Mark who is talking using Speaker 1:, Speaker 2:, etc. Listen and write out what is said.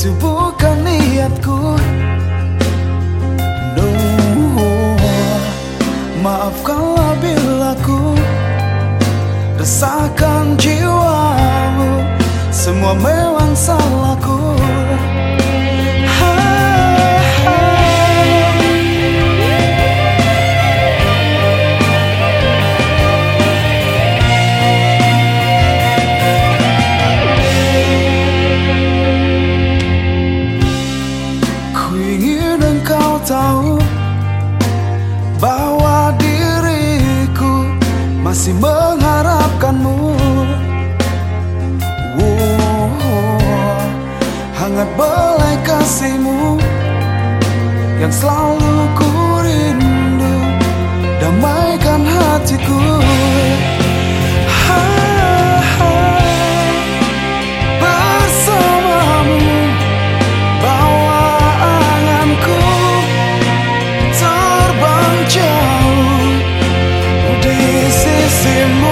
Speaker 1: Itu bukan niatku. No Maafkanlah bila ku Resahkan jiwamu Semua memang salahku masih mengharapkanmu. Wow, Hangat belai kasihmu Yang selalu ku rindu. Damaikan hatiku sin